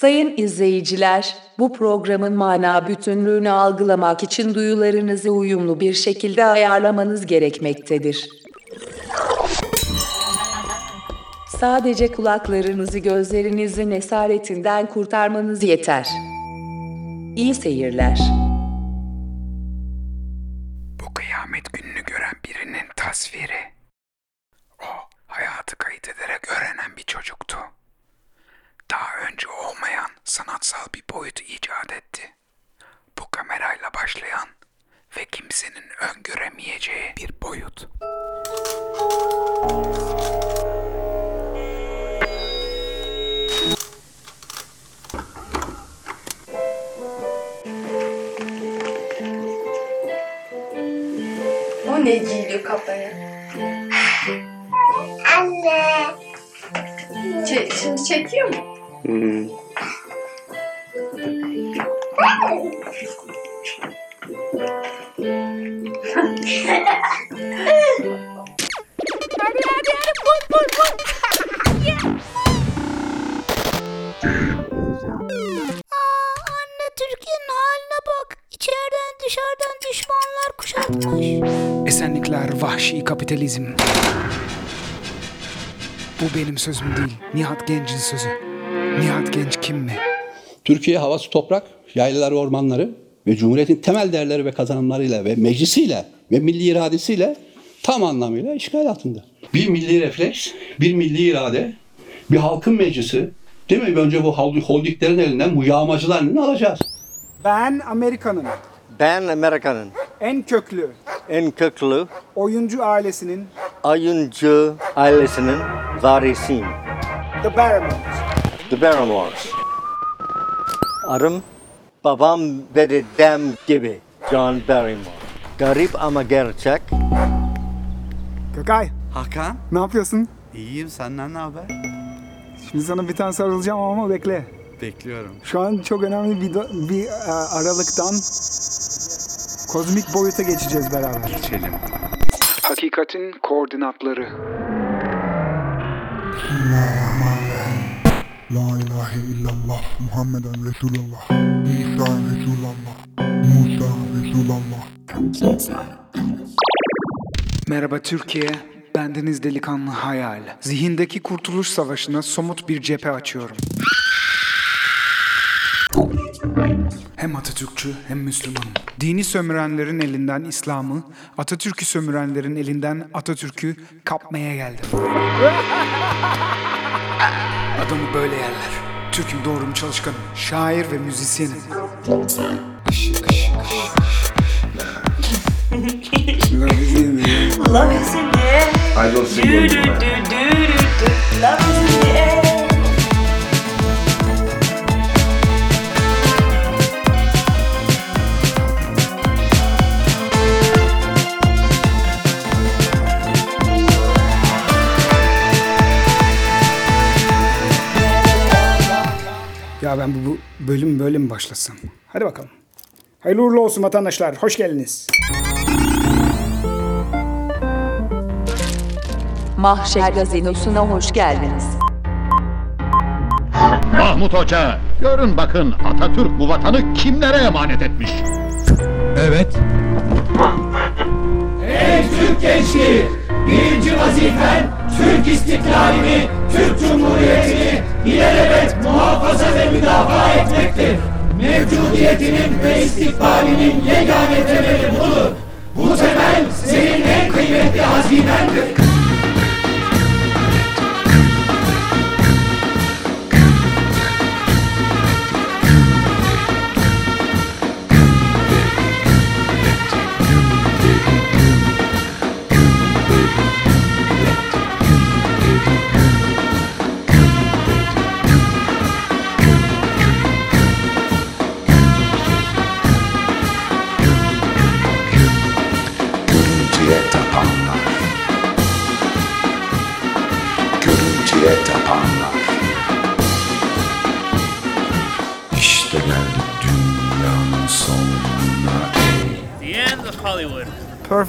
Sayın izleyiciler, bu programın mana bütünlüğünü algılamak için duyularınızı uyumlu bir şekilde ayarlamanız gerekmektedir. Sadece kulaklarınızı gözlerinizin esaretinden kurtarmanız yeter. İyi seyirler. Sanatsal bir boyut icat etti. Bu kamerayla başlayan ve kimsenin öngöremeyeceği bir boyut. O ne giyiliyor kafaya? Anne. Çe- şimdi çekiyor mu? Anne Türkiye'nin haline bak. İçeriden dışarıdan düşmanlar kuşatmış. Esenlikler vahşi kapitalizm. Bu benim sözüm değil. Nihat Genç'in sözü. Nihat Genç kim mi? Türkiye havası toprak, yaylaları ormanları ve Cumhuriyet'in temel değerleri ve kazanımlarıyla ve meclisiyle ve milli iradesiyle tam anlamıyla işgal altında. Bir milli refleks, bir milli irade, bir halkın meclisi, değil mi? Önce bu hol- holdinglerin elinden, bu yağmacıların elinden alacağız. Ben Amerika'nın Ben Amerika'nın en köklü en köklü oyuncu ailesinin oyuncu ailesinin varisiyim. The Barrymores. The Barrymores. Adım babam ve dedem gibi John Barrymore. Garip ama gerçek. Gökay Hakan, ne yapıyorsun? iyiyim. Senden ne haber? Şimdi sana bir tane sarılacağım ama bekle. Bekliyorum. Şu an çok önemli bir, do- bir e, aralıktan kozmik boyuta geçeceğiz beraber. Geçelim. Hakikatin koordinatları. La ilahe illallah Muhammeden Resulullah İsa Resulullah Musa Resulullah Merhaba Türkiye. Bendeniz delikanlı hayal. Zihindeki kurtuluş savaşına somut bir cephe açıyorum. Hem Atatürkçü hem Müslümanım. Dini sömürenlerin elinden İslam'ı, Atatürk'ü sömürenlerin elinden Atatürk'ü kapmaya geldim. Adamı böyle yerler. Türk'üm doğrum çalışkanım. Şair ve müzisyenim. Love is in the air. I don't sing Do on do do do do do. Love is in the air. Ya ben bu, bu bölüm böyle mi başlasam? Hadi bakalım. Hayırlı uğurlu olsun vatandaşlar. Hoş geldiniz. Mahşer gazinosuna hoş geldiniz. Mahmut Hoca, görün bakın Atatürk bu vatanı kimlere emanet etmiş? Evet. Türk gençliği, birinci vazifen Türk istiklalini, Türk Cumhuriyeti'ni ilelebet muhafaza ve müdafaa etmektir. Mevcudiyetinin ve istikbalinin yegane temeli budur. Bu temel senin en kıymetli hazinendir.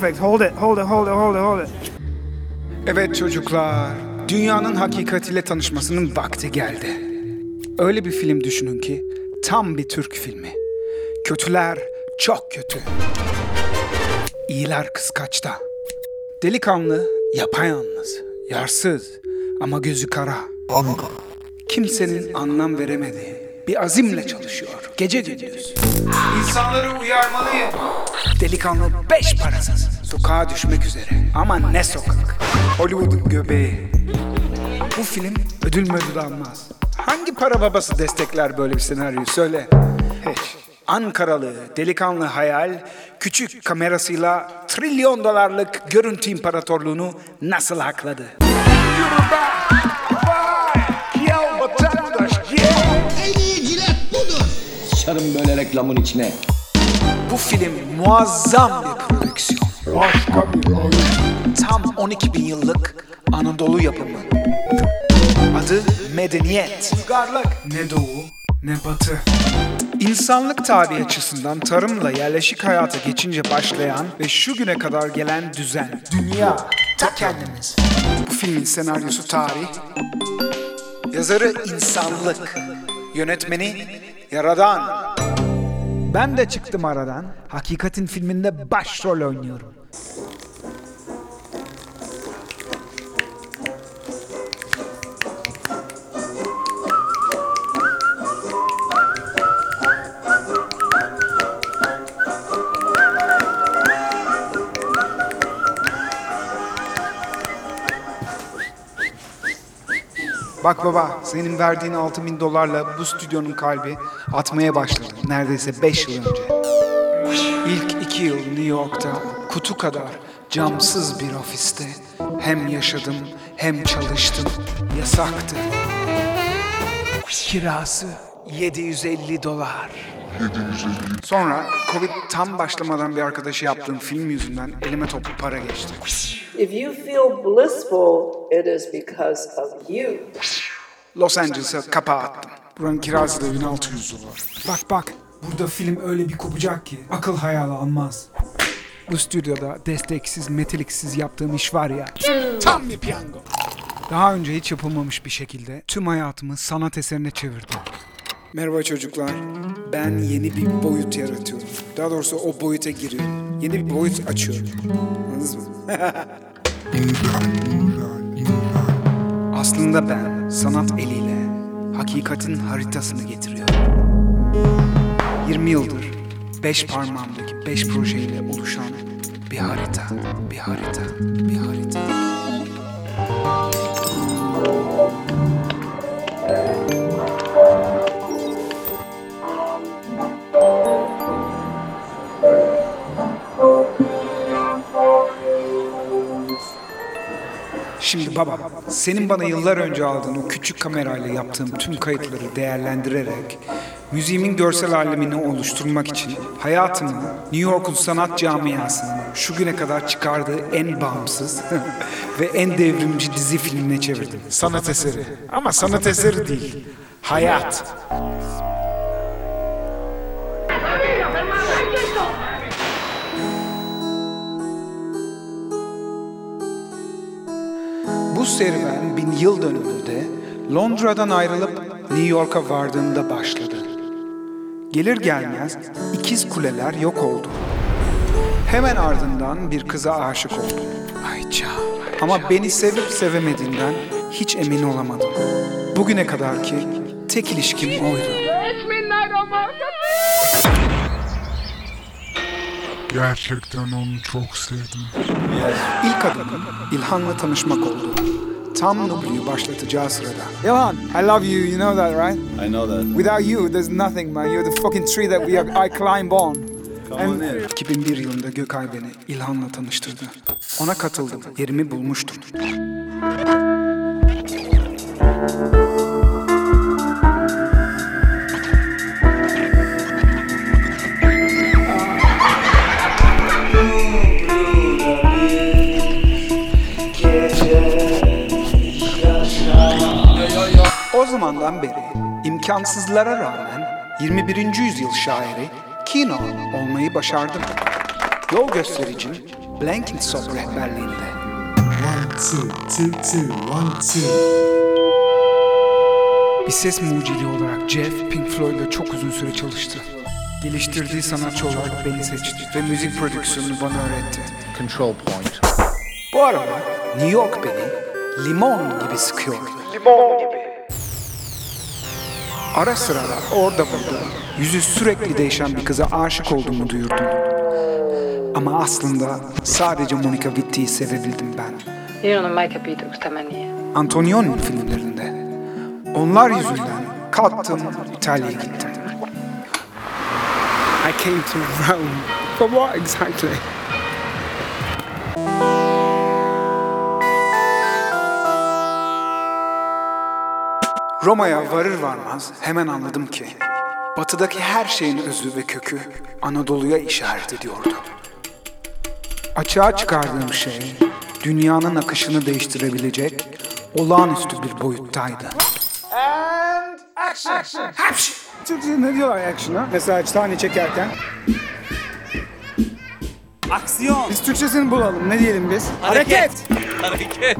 Perfect. Hold it, hold it, hold it, hold it, hold it. Evet çocuklar, dünyanın hakikatiyle tanışmasının vakti geldi. Öyle bir film düşünün ki tam bir Türk filmi. Kötüler çok kötü. İyiler kıskaçta. Delikanlı yapayalnız, yarsız ama gözü kara. Kimsenin anlam veremediği bir azimle çalışıyor gece gündüz. İnsanları uyarmalıyım. Delikanlı beş parasız. Sokağa düşmek üzere. Ama ne sokak. Hollywood'un göbeği. Bu film ödül ödül almaz. Hangi para babası destekler böyle bir senaryoyu söyle. Hiç. Ankaralı delikanlı hayal küçük kamerasıyla trilyon dolarlık görüntü imparatorluğunu nasıl hakladı? Sıçarım böyle reklamın içine. Bu film muazzam bir prodüksiyon. Başka bir oyun. Tam 12 bin yıllık Anadolu yapımı. Adı Medeniyet. Uygarlık. Ne doğu ne batı. İnsanlık tarihi açısından tarımla yerleşik hayata geçince başlayan ve şu güne kadar gelen düzen. Dünya. Ta kendimiz. Bu filmin senaryosu tarih. Yazarı insanlık. Yönetmeni Yaradan. Ben de çıktım aradan. Hakikatin filminde başrol oynuyorum. Bak baba, senin verdiğin 6 bin dolarla bu stüdyonun kalbi atmaya başladı. Neredeyse 5 yıl önce. İlk iki yıl New York'ta kutu kadar camsız bir ofiste hem yaşadım hem çalıştım. Yasaktı. Kirası 750 dolar. Sonra Covid tam başlamadan bir arkadaşı yaptığım film yüzünden elime toplu para geçti. If you feel blissful, it is because of you. Los Angeles'a kapağı attım. Buranın kirası da 1600 dolar. Bak bak, burada film öyle bir kopacak ki akıl hayal almaz. Bu stüdyoda desteksiz, meteliksiz yaptığım iş var ya, tam bir piyango. Daha önce hiç yapılmamış bir şekilde tüm hayatımı sanat eserine çevirdim. Merhaba çocuklar. Ben yeni bir boyut yaratıyorum. Daha doğrusu o boyuta giriyorum. Yeni bir boyut açıyorum. Anladınız mı? Aslında ben sanat eliyle hakikatin haritasını getiriyorum. 20 yıldır beş parmağımdaki beş projeyle oluşan bir harita, bir harita, bir harita. Baba, senin bana yıllar önce aldığın o küçük kamerayla yaptığım tüm kayıtları değerlendirerek müziğimin görsel alemini oluşturmak için hayatımı New York'un sanat camiasının şu güne kadar çıkardığı en bağımsız ve en devrimci dizi filmine çevirdim. Sanat eseri. Ama sanat eseri değil. Hayat. Serüven bin yıl dönümünde Londra'dan ayrılıp New York'a vardığımda başladı. Gelir gelmez ikiz kuleler yok oldu. Hemen ardından bir kıza aşık oldum. Ayça. Ama beni sevip sevemediğinden hiç emin olamadım. Bugüne kadar ki tek ilişkim oydu. Gerçekten onu çok sevdim. İlk adımım İlhan'la tanışmak oldu. Tam Nubli'yi başlatacağı sırada. İlhan, I love you, you know that right? I know that. Without you, there's nothing man. You're the fucking tree that we are, I climb on. Come And on in. 2001 yılında Gökay beni İlhan'la tanıştırdı. Ona katıldım. Yerimi bulmuştum. Zamandan beri imkansızlara rağmen 21. yüzyıl şairi Kino olmayı başardım. Yol göstericim Blenkinsop rehberliğinde. One, two, two, two, one, two. Bir ses mucidi olarak Jeff Pink Floyd'la çok uzun süre çalıştı. Geliştirdiği sanatçı olarak beni seçti ve müzik prodüksiyonunu bana öğretti. Control point. Bu arada New York beni limon gibi sıkıyor. Limon gibi. Ara sıra da orada burada yüzü sürekli değişen bir kıza aşık olduğumu duyurdum. Ama aslında sadece Monica Witti'yi sevebildim ben. Io non ho mai capito questa mania. Antonioni'nin filmlerinde. Onlar yüzünden kalktım İtalya'ya gittim. I came to Rome. For what exactly? Roma'ya varır varmaz hemen anladım ki batıdaki her şeyin özü ve kökü Anadolu'ya işaret ediyordu. Açığa çıkardığım şey dünyanın akışını değiştirebilecek olağanüstü bir boyuttaydı. And action. action. Türkçe ne diyorlar action'a? Mesela sahne çekerken. Aksiyon. Biz Türkçesini bulalım. Ne diyelim biz? Hareket. Hareket.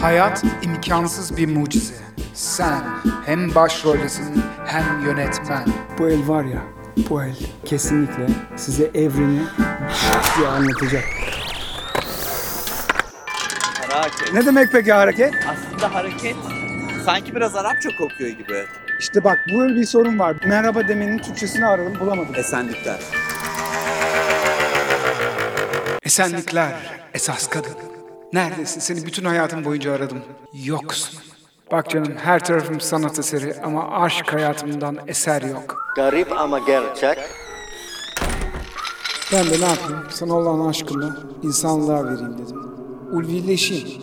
Hayat imkansız bir mucize. Sen hem başroldesin hem yönetmen. Bu el var ya, bu el kesinlikle size evreni diye anlatacak. Hareket. Ne demek peki hareket? Aslında hareket sanki biraz Arapça kokuyor gibi. İşte bak böyle bir sorun var. Merhaba demenin Türkçesini aradım bulamadım. Esenlikler. Esenlikler, esas kadın. Neredesin? Seni bütün hayatım boyunca aradım. Yoksun. Bak canım her tarafım sanat eseri ama aşk hayatımdan eser yok. Garip ama gerçek. Ben de ne yapayım? Sana olan aşkımı insanlığa vereyim dedim. Ulvileşeyim.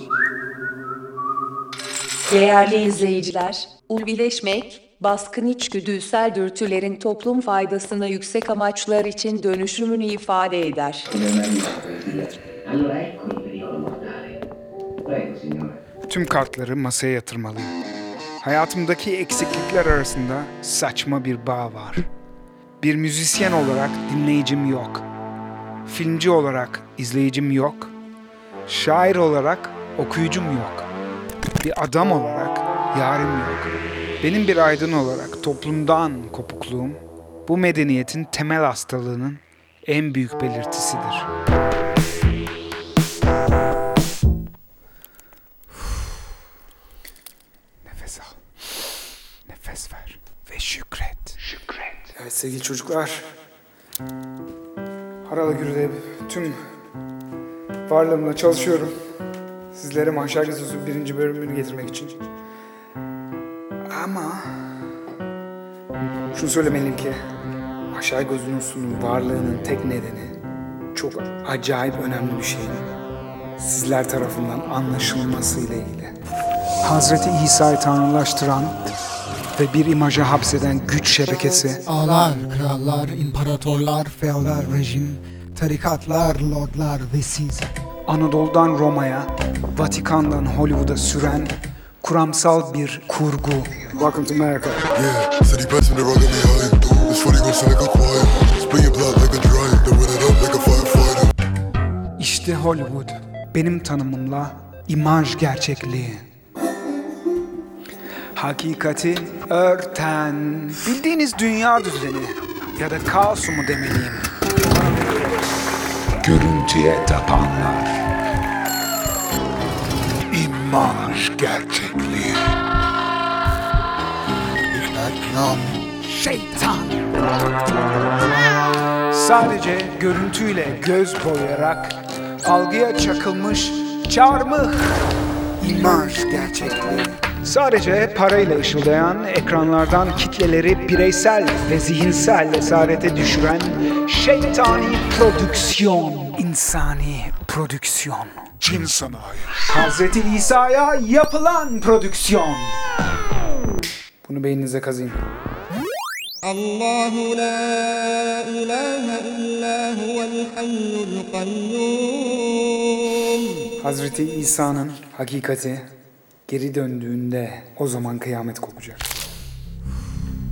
Değerli izleyiciler, ulvileşmek, baskın içgüdüsel dürtülerin toplum faydasına yüksek amaçlar için dönüşümünü ifade eder. Tüm kartları masaya yatırmalıyım. Hayatımdaki eksiklikler arasında saçma bir bağ var. Bir müzisyen olarak dinleyicim yok. Filmci olarak izleyicim yok. Şair olarak okuyucum yok. Bir adam olarak yarim yok. Benim bir aydın olarak toplumdan kopukluğum bu medeniyetin temel hastalığının en büyük belirtisidir. Şükret. Şükret. Evet sevgili çocuklar. Harala Gür'de tüm varlığımla çalışıyorum. Sizlere Mahşer Gözü'nün birinci bölümünü getirmek için. Ama şunu söylemeliyim ki Mahşer Gözü'nün varlığının tek nedeni çok acayip önemli bir şeyin sizler tarafından anlaşılmasıyla ilgili. Hazreti İsa'yı tanrılaştıran ve bir imaja hapseden güç şebekesi Ağlar, krallar, imparatorlar, feodal rejim, tarikatlar, lordlar ve siz. Anadolu'dan Roma'ya, Vatikan'dan Hollywood'a süren kuramsal bir kurgu. Welcome to America. Yeah, city passing the rock me high. This funny gon' sound like a choir. Spin your block like a dryer. Then run it up like a firefighter. İşte Hollywood. Benim tanımımla imaj gerçekliği. Hakikati örten, bildiğiniz dünya düzeni ya da kaosu mu demeliyim? Görüntüye tapanlar. İmaj gerçekliği. Reklam. Şeytan. Sadece görüntüyle göz boyayarak algıya çakılmış çarmıh imaj gerçekliği. Sadece parayla ışıldayan, ekranlardan kitleleri bireysel ve zihinsel esarete düşüren şeytani prodüksiyon. insani prodüksiyon. Cin sanayi. Hazreti İsa'ya yapılan prodüksiyon. Bunu beyninize kazıyın. Allahu la ilahe illa huvel hayyul kayyum. Hazreti İsa'nın hakikati geri döndüğünde o zaman kıyamet kopacak.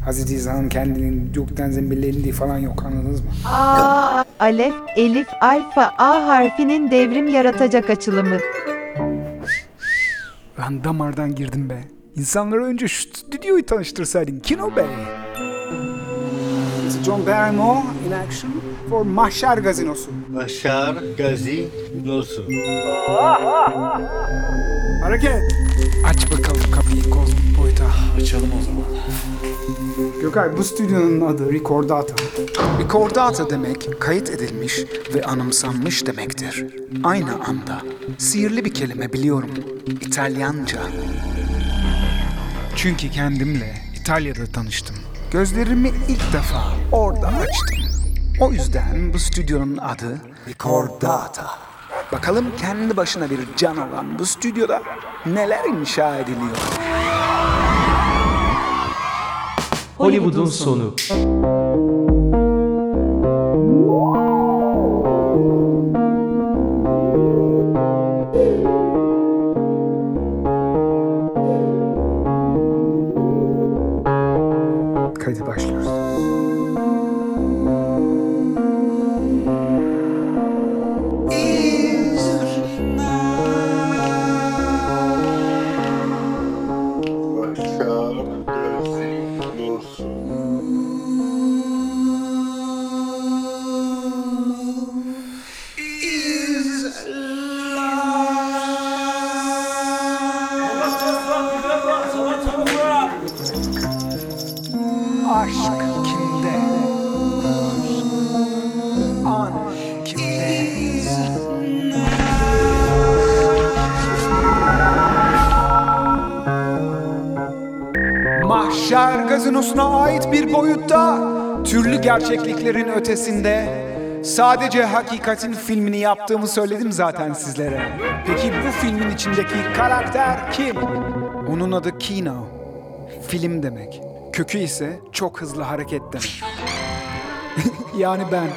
Hazreti İsa'nın kendinin gökten zembillediği falan yok anladınız mı? A, Alef, Elif, Alfa, A harfinin devrim yaratacak açılımı. Lan damardan girdim be. İnsanlara önce şu stüdyoyu tanıştırsaydın Kino Bey. It's John Barrymore in action for Mahşer Gazinosu. Başar Gazi Nosu. Hareket. Aç bakalım kapıyı kozmik boyuta. Açalım o zaman. Gökay bu stüdyonun adı Recordata. Recordata demek kayıt edilmiş ve anımsanmış demektir. Aynı anda. Sihirli bir kelime biliyorum. İtalyanca. Çünkü kendimle İtalya'da tanıştım. Gözlerimi ilk defa orada açtım. O yüzden bu stüdyonun adı Recordata. Bakalım kendi başına bir can olan bu stüdyoda neler inşa ediliyor. Hollywood'un sonu. Kaydı başlıyoruz. Gerçekliklerin ötesinde, sadece hakikatin filmini yaptığımı söyledim zaten sizlere. Peki bu filmin içindeki karakter kim? Onun adı Kino. Film demek. Kökü ise çok hızlı hareket demek. yani ben.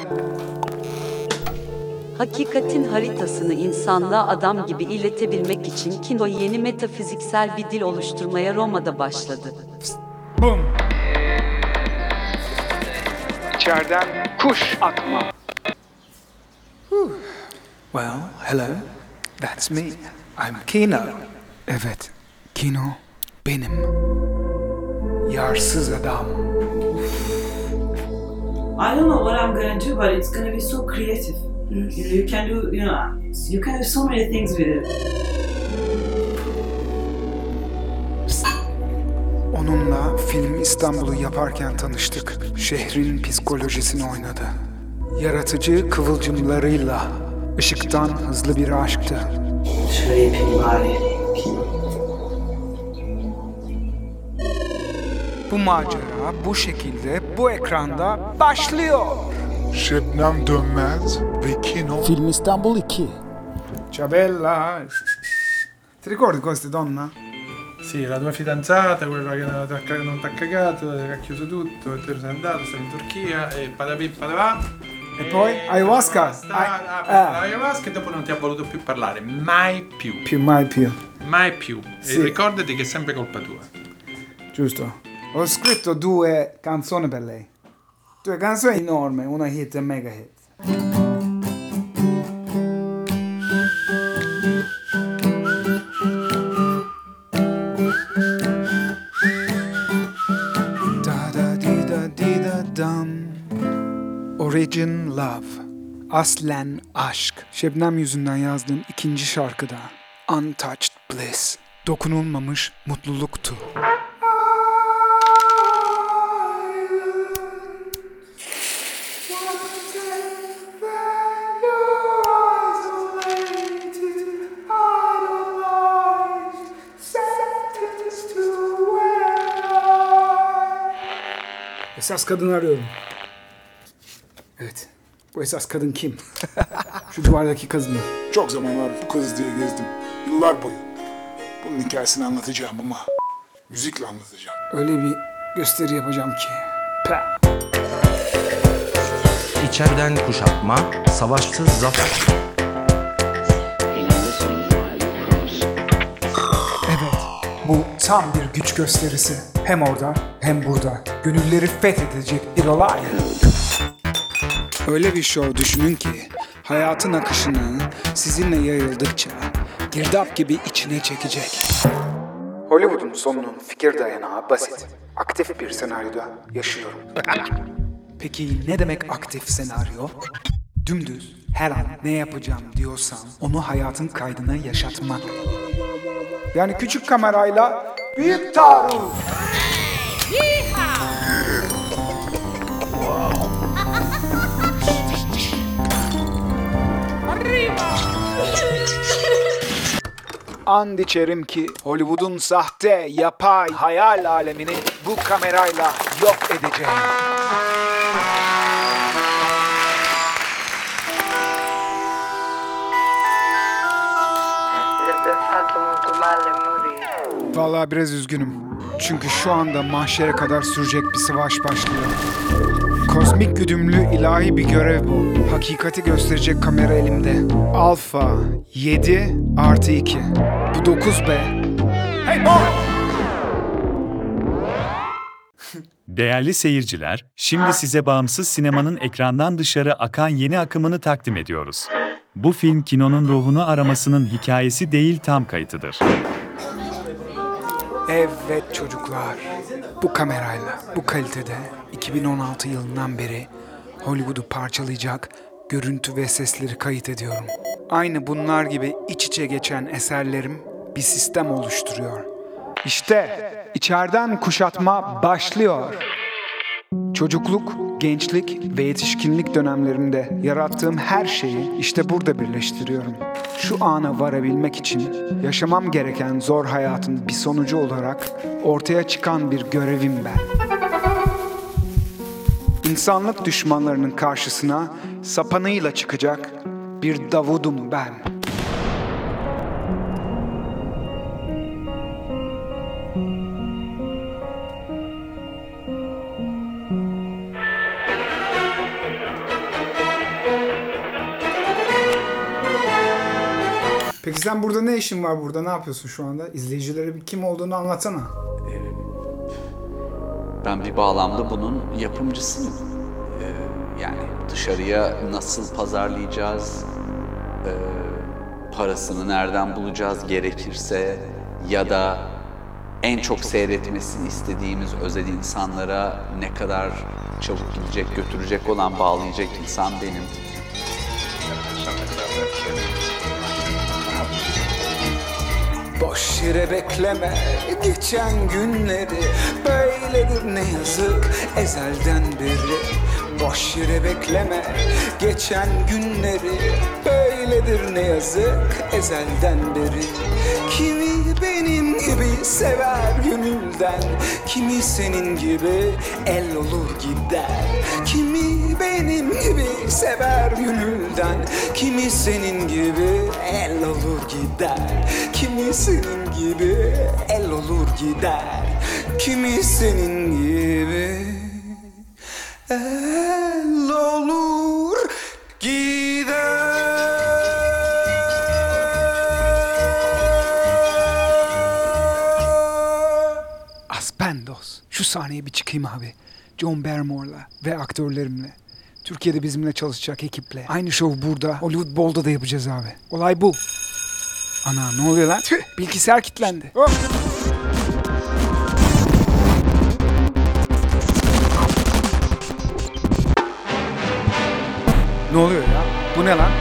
Hakikatin haritasını insanlığa adam gibi iletebilmek için Kino yeni metafiziksel bir dil oluşturmaya Roma'da başladı. Bum. İçeriden kuş atma. Well, hello. That's me. I'm Kino. Evet, Kino benim. Yarsız adam. I don't know what I'm gonna do, but it's gonna be so creative. You know, you can do, you know, you can do so many things with it. Onunla film İstanbul'u yaparken tanıştık. Şehrin psikolojisini oynadı. Yaratıcı kıvılcımlarıyla ışıktan hızlı bir aşktı. Şöyle yapayım bari. Bu macera bu şekilde bu ekranda başlıyor. Şebnem Dönmez ve Kino Film İstanbul 2. Ciabella. Ti ricordi questa donna? Sì, la tua fidanzata, quella che non non t'ha cagato, che ha chiuso tutto, e te sei andato, stai in Turchia e padapì padavà. E poi ayahuasca. Sta, Ah, ah, ah. ayahuasca e dopo non ti ha voluto più parlare, mai più, Più mai più. mai più. Sì. E ricordati che è sempre colpa tua. Giusto. Ho scritto due canzoni per lei. Due canzoni enormi, una hit e mega hit. Origin Love. Aslen Aşk. Şebnem yüzünden yazdığım ikinci şarkıda. Untouched Bliss. Dokunulmamış mutluluktu. Esas kadın arıyorum. Bu esas kadın kim? Şu duvardaki kadın mı? Çok zamanlar bu kız diye gezdim. Yıllar boyu. Bunun hikayesini anlatacağım ama müzikle anlatacağım. Öyle bir gösteri yapacağım ki. Pah! İçeriden kuşatma, savaşsız zafer. Evet. Bu tam bir güç gösterisi. Hem orada hem burada. Gönülleri fethedecek bir olay. Öyle bir show düşünün ki hayatın akışını sizinle yayıldıkça girdap gibi içine çekecek. Hollywood'un sonunun fikir dayanağı basit. Aktif bir senaryoda yaşıyorum. Peki ne demek aktif senaryo? Dümdüz her an ne yapacağım diyorsan onu hayatın kaydına yaşatmak. Yani küçük kamerayla büyük taarruz. And içerim ki Hollywood'un sahte, yapay, hayal alemini bu kamerayla yok edeceğim. Vallahi biraz üzgünüm. Çünkü şu anda mahşere kadar sürecek bir savaş başlıyor. Kozmik güdümlü ilahi bir görev bu. Hakikati gösterecek kamera elimde. Alfa 7 artı 2. Bu 9 be. Hey boy! Değerli seyirciler, şimdi size bağımsız sinemanın ekrandan dışarı akan yeni akımını takdim ediyoruz. Bu film kinonun ruhunu aramasının hikayesi değil tam kayıtıdır. Evet çocuklar. Bu kamerayla, bu kalitede 2016 yılından beri Hollywood'u parçalayacak görüntü ve sesleri kayıt ediyorum. Aynı bunlar gibi iç içe geçen eserlerim bir sistem oluşturuyor. İşte içeriden kuşatma başlıyor. Çocukluk, gençlik ve yetişkinlik dönemlerimde yarattığım her şeyi işte burada birleştiriyorum. Şu ana varabilmek için yaşamam gereken zor hayatın bir sonucu olarak ortaya çıkan bir görevim ben. İnsanlık düşmanlarının karşısına sapanıyla çıkacak bir Davudum ben. Peki sen burada ne işin var burada? Ne yapıyorsun şu anda? İzleyicilere bir kim olduğunu anlatsana. Ben bir bağlamda bunun yapımcısıyım. Ee, yani dışarıya nasıl pazarlayacağız, ee, parasını nereden bulacağız gerekirse ya da en çok seyretmesini istediğimiz özel insanlara ne kadar çabuk gidecek, götürecek olan bağlayacak insan benim. Boş yere bekleme. Geçen günleri Böyledir ne yazık ezelden beri. Boş yere bekleme. Geçen günleri Böyledir ne yazık ezelden beri. Kimi benim gibi sever gönülden Kimi senin gibi el olur gider. Kimi benim gibi sever gönülden Kimi senin gibi el olur gider Kimi senin gibi el olur gider Kimi senin gibi el olur gider Aspendos. Şu sahneye bir çıkayım abi. John Barrymore'la ve aktörlerimle. Türkiye'de bizimle çalışacak ekiple. Aynı şov burada. Hollywood Bowl'da da yapacağız abi. Olay bu. Ana ne oluyor lan? Tüh, bilgisayar kilitlendi. Hop. Ne oluyor ya? Bu ne lan?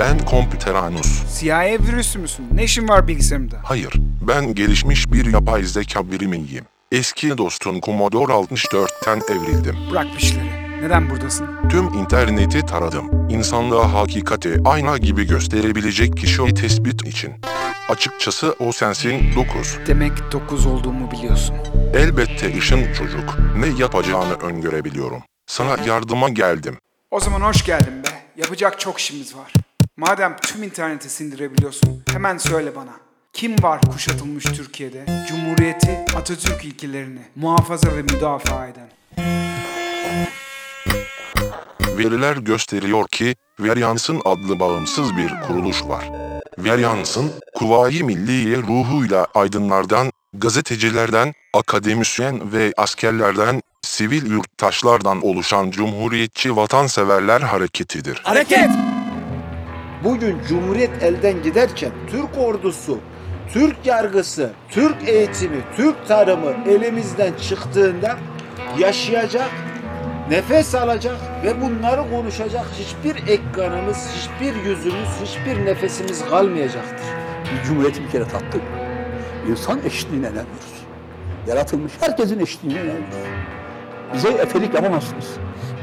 Ben Computeranus. CIA virüsü müsün? Ne işin var bilgisayarımda? Hayır, ben gelişmiş bir yapay zeka birimiyim. Eski dostun Commodore 64'ten evrildim. Bırak bu işleri. Neden buradasın? Tüm interneti taradım. İnsanlığa hakikati ayna gibi gösterebilecek kişiyi tespit için. Açıkçası o sensin 9. Demek 9 olduğumu biliyorsun. Elbette ışın çocuk. Ne yapacağını öngörebiliyorum. Sana yardıma geldim. O zaman hoş geldin be. Yapacak çok işimiz var. Madem tüm interneti sindirebiliyorsun, hemen söyle bana. Kim var kuşatılmış Türkiye'de? Cumhuriyeti, Atatürk ilkelerini muhafaza ve müdafaa eden. Veriler gösteriyor ki Veryans'ın adlı bağımsız bir kuruluş var. Veryans'ın Kuvayi Milliye ruhuyla aydınlardan, gazetecilerden, akademisyen ve askerlerden, sivil yurttaşlardan oluşan Cumhuriyetçi Vatanseverler Hareketidir. Hareket! Bugün Cumhuriyet elden giderken Türk ordusu, Türk yargısı, Türk eğitimi, Türk tarımı elimizden çıktığında yaşayacak, nefes alacak ve bunları konuşacak hiçbir ekranımız, hiçbir yüzümüz, hiçbir nefesimiz kalmayacaktır. Cumhuriyeti bir kere tattık. İnsan eşitliğine inanıyoruz. Yaratılmış herkesin eşitliğine inanıyoruz. Bize efelik yapamazsınız.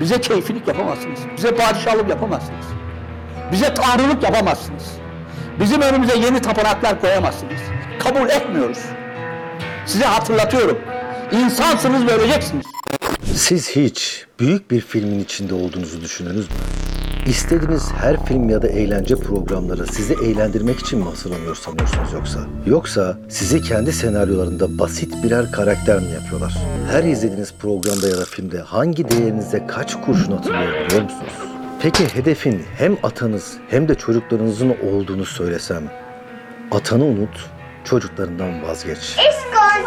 Bize keyfilik yapamazsınız. Bize padişahlık yapamazsınız. Bize tanrılık yapamazsınız. Bizim önümüze yeni tapınaklar koyamazsınız. Kabul etmiyoruz. Size hatırlatıyorum. İnsansınız ve öleceksiniz. Siz hiç büyük bir filmin içinde olduğunuzu düşündünüz mü? İstediğiniz her film ya da eğlence programları sizi eğlendirmek için mi hazırlanıyor sanıyorsunuz yoksa? Yoksa sizi kendi senaryolarında basit birer karakter mi yapıyorlar? Her izlediğiniz programda ya da filmde hangi değerinize kaç kurşun atılıyor biliyor musunuz? Peki hedefin hem atanız hem de çocuklarınızın olduğunu söylesem, atanı unut, çocuklarından vazgeç. Ich kann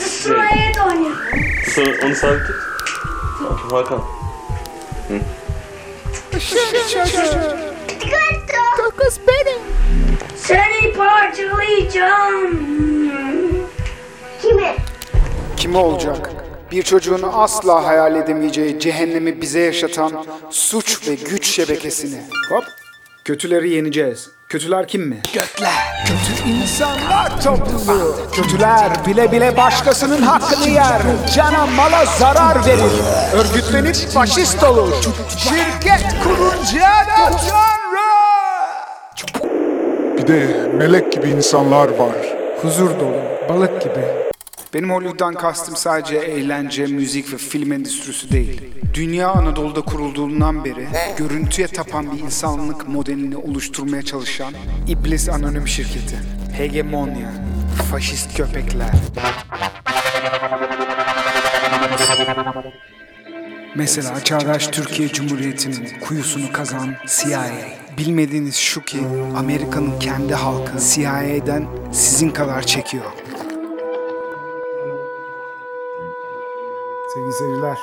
Das ist Donya. So, onu sabit tut. Hakan. Hı. Kokus benim. Seni parçalayacağım. Kimi? Kimi olacak? Bir çocuğun asla hayal edemeyeceği cehennemi bize yaşatan suç ve güç şebekesini. Hop. Kötüleri yeneceğiz. Kötüler kim mi? Gökler, kötü insanlar topluluğu. Kötüler bile bile başkasının hakkını yer. Cana mala zarar verir. Örgütlenip faşist olur. Şirket kurunca. Bir de melek gibi insanlar var. Huzur dolu, balık gibi. Benim Hollywood'dan kastım sadece eğlence, müzik ve film endüstrisi değil. Dünya Anadolu'da kurulduğundan beri görüntüye tapan bir insanlık modelini oluşturmaya çalışan İblis Anonim Şirketi. Hegemonya, faşist köpekler. Mesela Çağdaş Türkiye Cumhuriyeti'nin kuyusunu kazan CIA. Bilmediğiniz şu ki Amerika'nın kendi halkı CIA'den sizin kadar çekiyor. Sevgili seyirciler,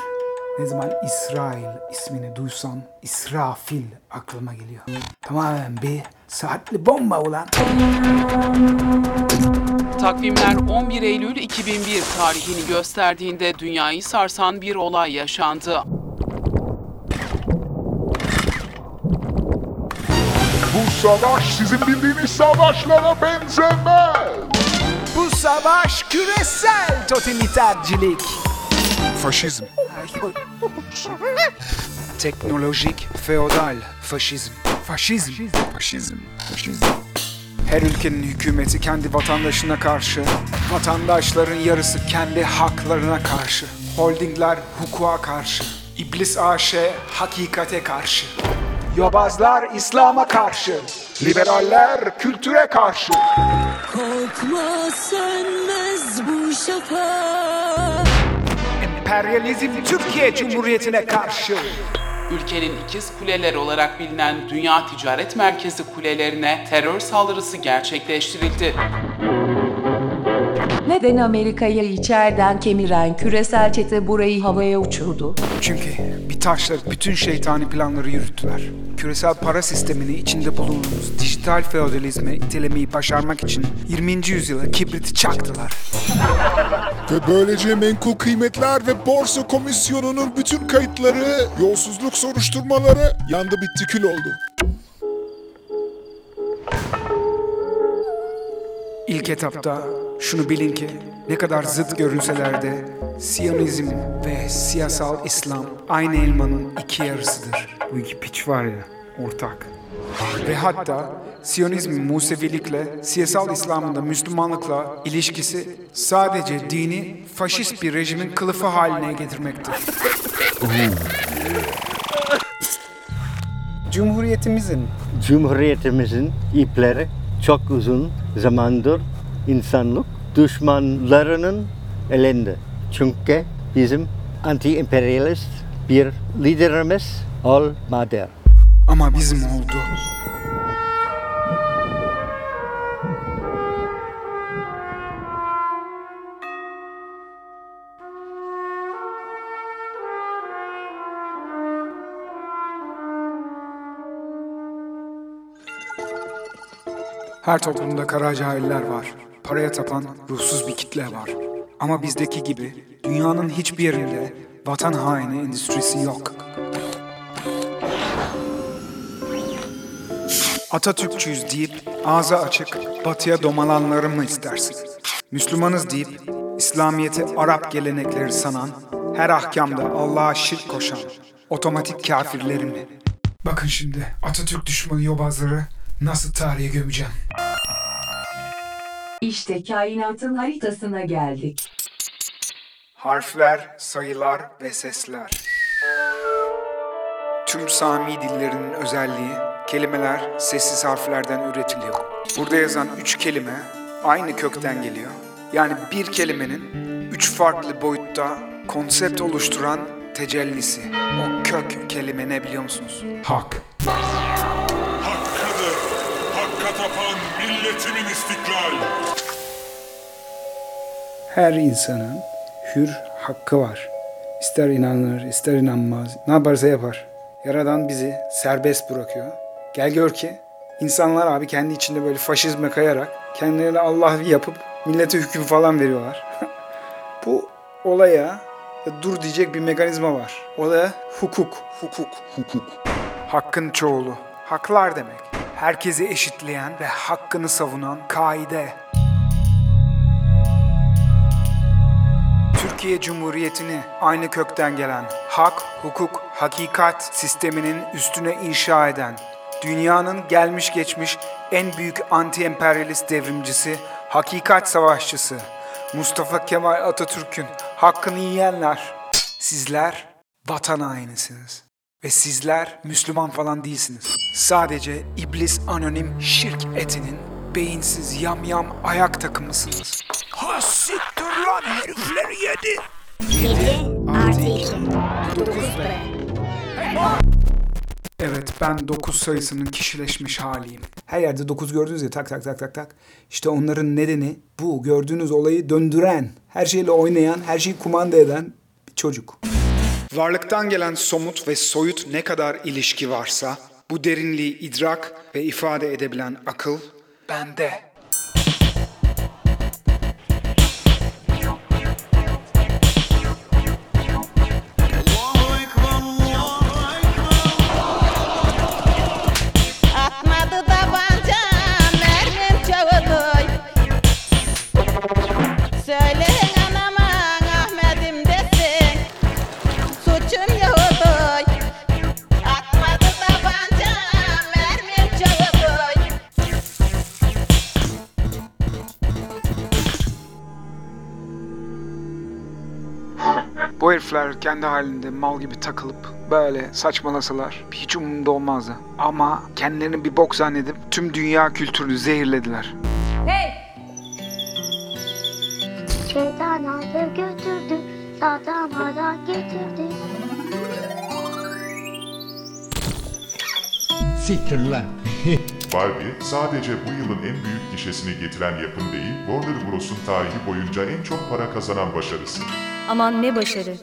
ne zaman İsrail ismini duysam İsrafil aklıma geliyor. Tamamen bir saatli bomba ulan. Takvimler 11 Eylül 2001 tarihini gösterdiğinde dünyayı sarsan bir olay yaşandı. Bu savaş sizin bildiğiniz savaşlara benzemez. Bu savaş küresel totalitercilik. Faşizm. Teknolojik, feodal faşizm. Faşizm. Faşizm. Faşizm. Her ülkenin hükümeti kendi vatandaşına karşı, vatandaşların yarısı kendi haklarına karşı. Holdingler hukuka karşı, İblis AŞ hakikate karşı. Yobazlar İslam'a karşı. Liberaller kültüre karşı. Korkma sönmez bu şafak. Emperyalizm Türkiye Cumhuriyeti'ne karşı. Ülkenin ikiz kuleleri olarak bilinen Dünya Ticaret Merkezi kulelerine terör saldırısı gerçekleştirildi. Neden Amerika'yı içeriden kemiren küresel çete burayı havaya uçurdu? Çünkü bir taşla bütün şeytani planları yürüttüler. Küresel para sistemini içinde bulunduğumuz dijital feodalizme itelemeyi başarmak için 20. yüzyıla kibriti çaktılar. Ve böylece menkul kıymetler ve borsa komisyonunun bütün kayıtları, yolsuzluk soruşturmaları yandı bitti kül oldu. İlk etapta şunu bilin ki ne kadar zıt görünseler de Siyonizm ve siyasal İslam aynı elmanın iki yarısıdır. Bu iki piç var ya ortak. Ve hatta Siyonizmin Musevilikle, siyasal İslam'ın da Müslümanlıkla ilişkisi sadece dini faşist bir rejimin kılıfı haline getirmektir. Cumhuriyetimizin Cumhuriyetimizin ipleri çok uzun zamandır insanlık düşmanlarının elinde. Çünkü bizim anti-emperyalist bir liderimiz olmadı. ama bizim oldu. Her toplumda kara cahiller var. Paraya tapan ruhsuz bir kitle var. Ama bizdeki gibi dünyanın hiçbir yerinde vatan haini endüstrisi yok. Atatürkçüyüz deyip ağzı açık batıya domalanları mı istersin? Müslümanız deyip İslamiyet'i Arap gelenekleri sanan, her ahkamda Allah'a şirk koşan otomatik kafirleri mi? Bakın şimdi Atatürk düşmanı yobazları nasıl tarihe gömeceğim. İşte kainatın haritasına geldik. Harfler, sayılar ve sesler. Tüm Sami dillerinin özelliği, kelimeler sessiz harflerden üretiliyor. Burada yazan üç kelime aynı kökten geliyor. Yani bir kelimenin üç farklı boyutta konsept oluşturan tecellisi. O kök kelime ne biliyor musunuz? Hak. Tapan milletimin istiklal. Her insanın hür hakkı var. İster inanır, ister inanmaz. Ne yaparsa yapar. Yaradan bizi serbest bırakıyor. Gel gör ki insanlar abi kendi içinde böyle faşizme kayarak kendilerine Allah yapıp millete hüküm falan veriyorlar. Bu olaya dur diyecek bir mekanizma var. O da hukuk. Hukuk. Hukuk. Hakkın çoğulu. Haklar demek. Herkesi eşitleyen ve hakkını savunan kaide. Türkiye Cumhuriyeti'ni aynı kökten gelen hak, hukuk, hakikat sisteminin üstüne inşa eden, dünyanın gelmiş geçmiş en büyük anti-emperyalist devrimcisi, hakikat savaşçısı, Mustafa Kemal Atatürk'ün hakkını yiyenler, sizler vatan hainisiniz. Ve sizler Müslüman falan değilsiniz. Sadece iblis anonim şirk etinin beyinsiz yamyam ayak takımısınız. Ha siktir lan herifleri yedi. 7 artı 2. 9 bre. Evet ben 9 sayısının kişileşmiş haliyim. Her yerde 9 gördünüz ya tak tak tak tak tak. İşte onların nedeni bu gördüğünüz olayı döndüren, her şeyle oynayan, her şeyi kumanda eden bir çocuk. Varlıktan gelen somut ve soyut ne kadar ilişki varsa bu derinliği idrak ve ifade edebilen akıl bende. Herifler kendi halinde mal gibi takılıp böyle saçmalasalar hiç umurumda olmazdı. Ama kendilerini bir bok zannedip tüm dünya kültürünü zehirlediler. Şeytan aldı götürdü. Sadamadan getirdi. Siktir lan. Barbie sadece bu yılın en büyük gişesini getiren yapım değil, Warner Bros'un tarihi boyunca en çok para kazanan başarısı. Aman ne başarı.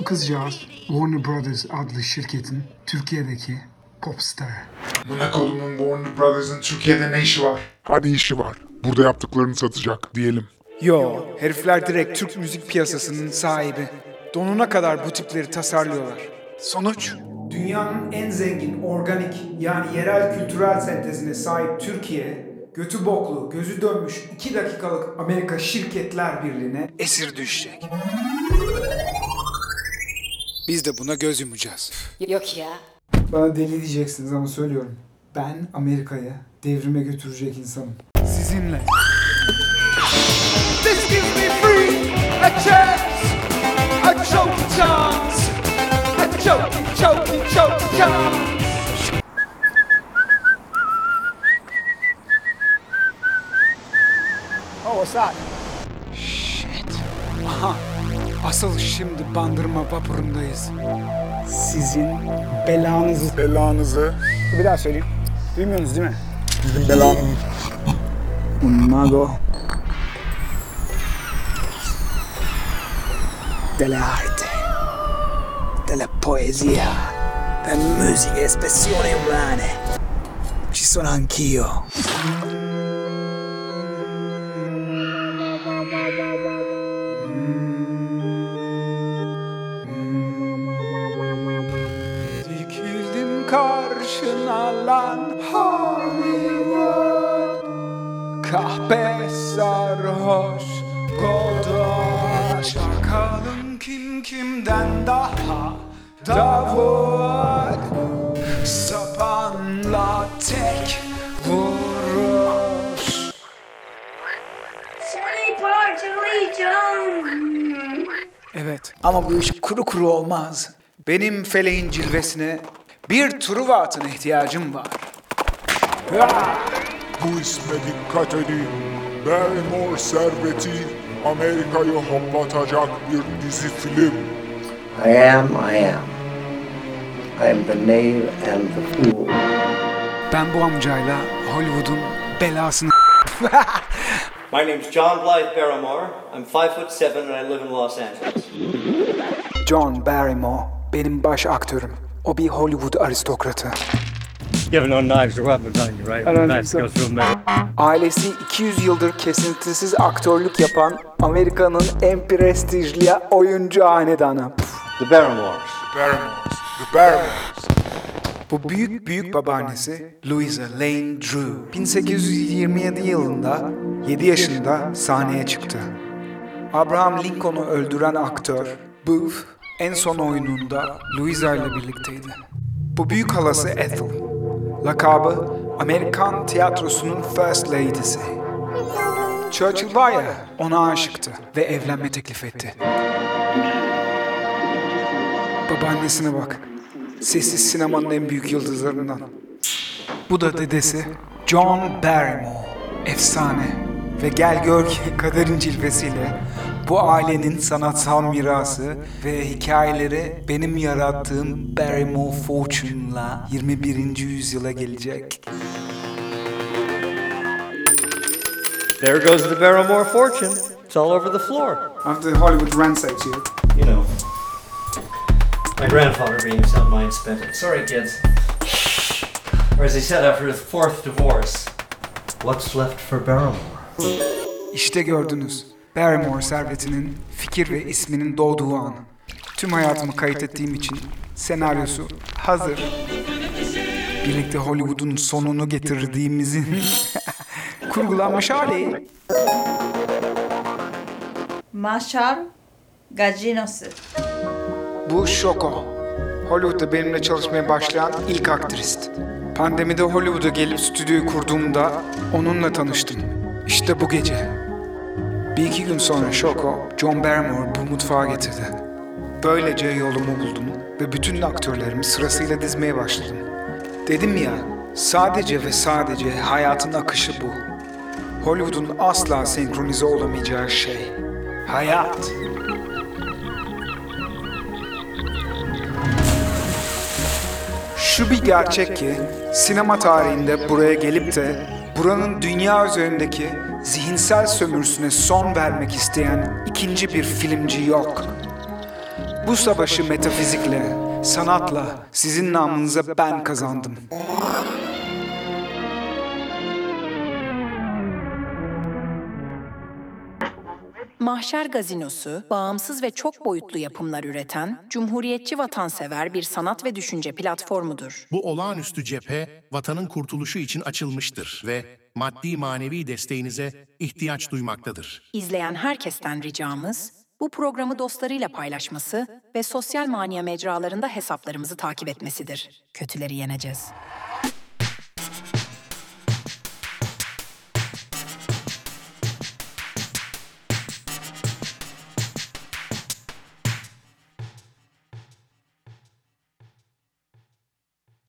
Bu kızcağız Warner Brothers adlı şirketin Türkiye'deki popstarı. Monaco'nun Warner Brothers'ın Türkiye'de ne işi var? Hadi işi var. Burada yaptıklarını satacak diyelim. Yo, herifler direkt Türk müzik piyasasının sahibi. Donuna kadar bu tipleri tasarlıyorlar. Sonuç? Dünyanın en zengin organik yani yerel kültürel sentezine sahip Türkiye, götü boklu, gözü dönmüş 2 dakikalık Amerika Şirketler Birliği'ne esir düşecek. Biz de buna göz yumacağız. Yok ya. Bana deli diyeceksiniz ama söylüyorum. Ben Amerika'ya devrime götürecek insanım. Sizinle. This gives me free a chance. A choke chance. A choke, choke, choke chance. Oh, what's that? Shit. Aha. Asıl şimdi bandırma vapurundayız. Sizin belanızı... Belanızı. Bir daha söyleyeyim. Duymuyorsunuz değil mi? Bizim belanı. Un mago dell'arte, della poesia, della musica e espressioni umane. Ci sono anch'io. Daha Davut Sapanla tek vuruş Seni parçalayacağım. Evet ama bu iş kuru kuru olmaz. Benim feleğin cilvesine bir Truva atına ihtiyacım var. Bu isme dikkat edin. Barrymore serveti Amerika'yı hoplatacak bir dizi film. I am, I am. I am the knave and the fool. Ben bu amcayla Hollywood'un belasını My name's John Blythe Barrymore. I'm five foot seven and I live in Los Angeles. John Barrymore benim baş aktörüm. O bir Hollywood aristokratı. You have no knives or weapons on you, right? I don't Knives think go through metal. Ailesi 200 yıldır kesintisiz aktörlük yapan Amerika'nın en prestijli oyuncu hanedanı. The Barrymores. Barrymores. The Barrymores. Bu büyük büyük babaannesi Louisa Lane Drew 1827 yılında 7 yaşında sahneye çıktı. Abraham Lincoln'u öldüren aktör Booth en son oyununda Louisa ile birlikteydi. Bu büyük halası Ethel. Lakabı Amerikan tiyatrosunun First Lady'si. Churchill var ya ona aşıktı ve evlenme teklif etti. Babaannesine bak. Sessiz sinemanın en büyük yıldızlarından. Bu da dedesi John Barrymore. Efsane. Ve gel gör ki kaderin cilvesiyle bu ailenin sanatsal mirası ve hikayeleri benim yarattığım Barrymore Fortune'la 21. yüzyıla gelecek. There goes the Barrymore fortune. It's all over the floor. After Hollywood ransacks you. You know, my grandfather being sound mind spent it. Sorry, kids. Or as he said after his fourth divorce, what's left for Barrymore? İşte gördünüz. Barrymore servetinin fikir ve isminin doğduğu an. Tüm hayatımı kayıt ettiğim için senaryosu hazır. Birlikte Hollywood'un sonunu getirdiğimizin kurgulanmış hali. Maşar Gacinosu. Bu Şoko. Hollywood'da benimle çalışmaya başlayan ilk aktrist. Pandemide Hollywood'a gelip stüdyoyu kurduğumda onunla tanıştım. İşte bu gece. Bir iki gün sonra Şoko, John Barrymore bu mutfağa getirdi. Böylece yolumu buldum ve bütün aktörlerimi sırasıyla dizmeye başladım. Dedim ya, sadece ve sadece hayatın akışı bu. Hollywood'un asla senkronize olamayacağı şey. Hayat. Şu bir gerçek ki sinema tarihinde buraya gelip de buranın dünya üzerindeki zihinsel sömürüsüne son vermek isteyen ikinci bir filmci yok. Bu savaşı metafizikle, sanatla sizin namınıza ben kazandım. Mahşer Gazinosu, bağımsız ve çok boyutlu yapımlar üreten, cumhuriyetçi vatansever bir sanat ve düşünce platformudur. Bu olağanüstü cephe vatanın kurtuluşu için açılmıştır ve maddi manevi desteğinize ihtiyaç duymaktadır. İzleyen herkesten ricamız, bu programı dostlarıyla paylaşması ve sosyal manya mecralarında hesaplarımızı takip etmesidir. Kötüleri yeneceğiz.